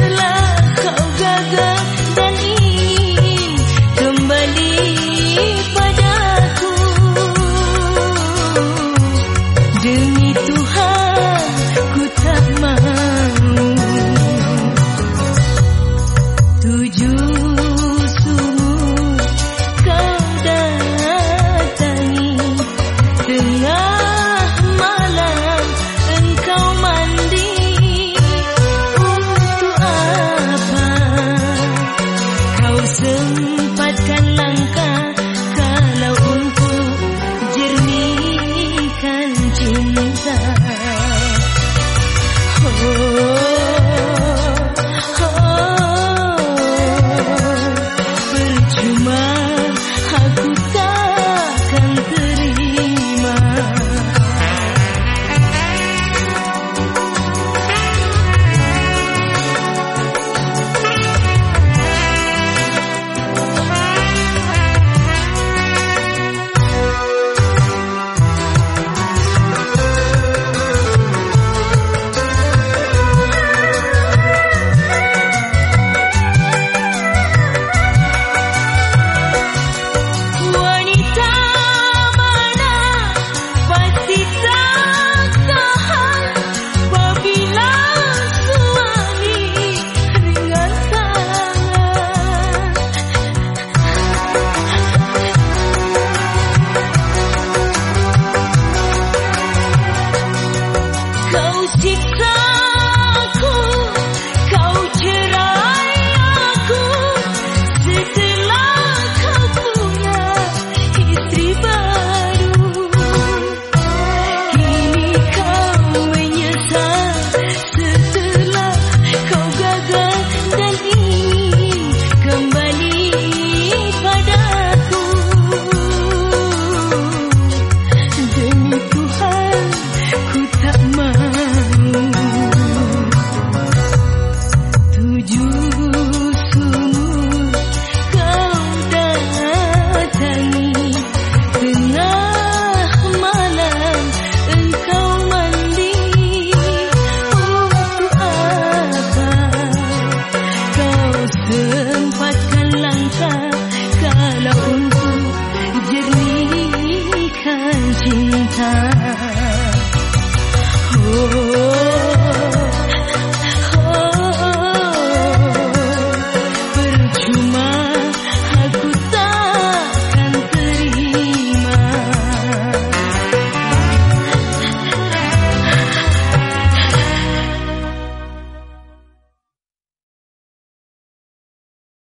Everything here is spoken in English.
love. Listen. so